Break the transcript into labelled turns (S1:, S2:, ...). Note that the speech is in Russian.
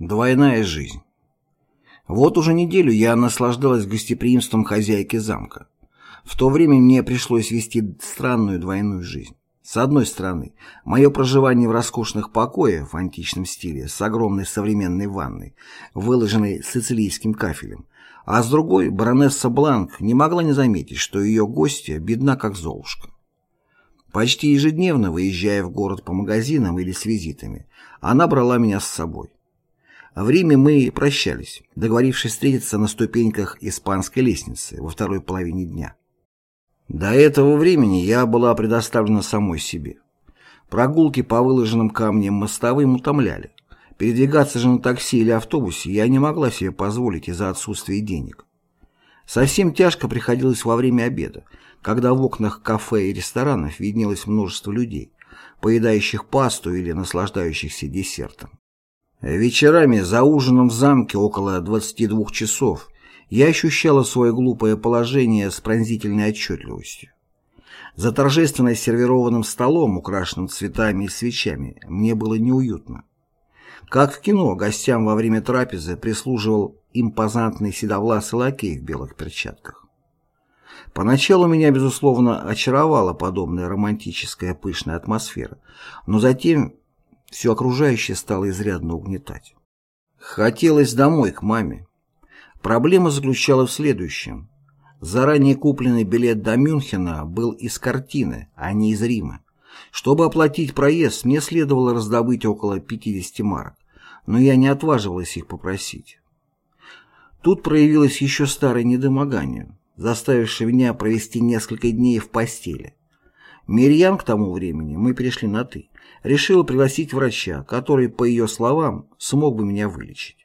S1: Двойная жизнь. Вот уже неделю я наслаждалась гостеприимством хозяйки замка. В то время мне пришлось вести странную двойную жизнь. С одной стороны, мое проживание в роскошных покоях в античном стиле с огромной современной ванной, выложенной сицилийским кафелем, а с другой, баронесса Бланк не могла не заметить, что ее гостья бедна как Золушка. Почти ежедневно, выезжая в город по магазинам или с визитами, она брала меня с собой. В Риме мы прощались, договорившись встретиться на ступеньках испанской лестницы во второй половине дня. До этого времени я была предоставлена самой себе. Прогулки по выложенным камням мостовым утомляли. Передвигаться же на такси или автобусе я не могла себе позволить из-за отсутствия денег. Совсем тяжко приходилось во время обеда, когда в окнах кафе и ресторанов виднелось множество людей, поедающих пасту или наслаждающихся десертом. Вечерами за ужином в замке около 22 часов я ощущала свое глупое положение с пронзительной отчетливостью. За торжественно сервированным столом, украшенным цветами и свечами, мне было неуютно. Как в кино, гостям во время трапезы прислуживал импозантный седовласый лакей в белых перчатках. Поначалу меня, безусловно, очаровала подобная романтическая пышная атмосфера, но затем все окружающее стало изрядно угнетать. Хотелось домой, к маме. Проблема заключалась в следующем. Заранее купленный билет до Мюнхена был из картины, а не из Рима. Чтобы оплатить проезд, мне следовало раздобыть около 50 марок, но я не отваживалась их попросить. Тут проявилось еще старое недомогание, заставившее меня провести несколько дней в постели. Мирьян к тому времени, мы перешли на «ты», решила пригласить врача, который, по ее словам, смог бы меня вылечить.